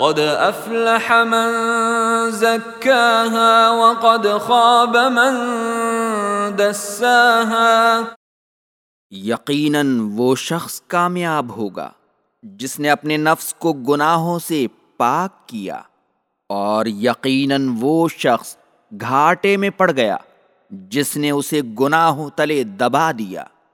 قد افلح من زكاها وقد خاب من دساها. یقیناً وہ شخص کامیاب ہوگا جس نے اپنے نفس کو گناہوں سے پاک کیا اور یقیناً وہ شخص گھاٹے میں پڑ گیا جس نے اسے گناہوں تلے دبا دیا۔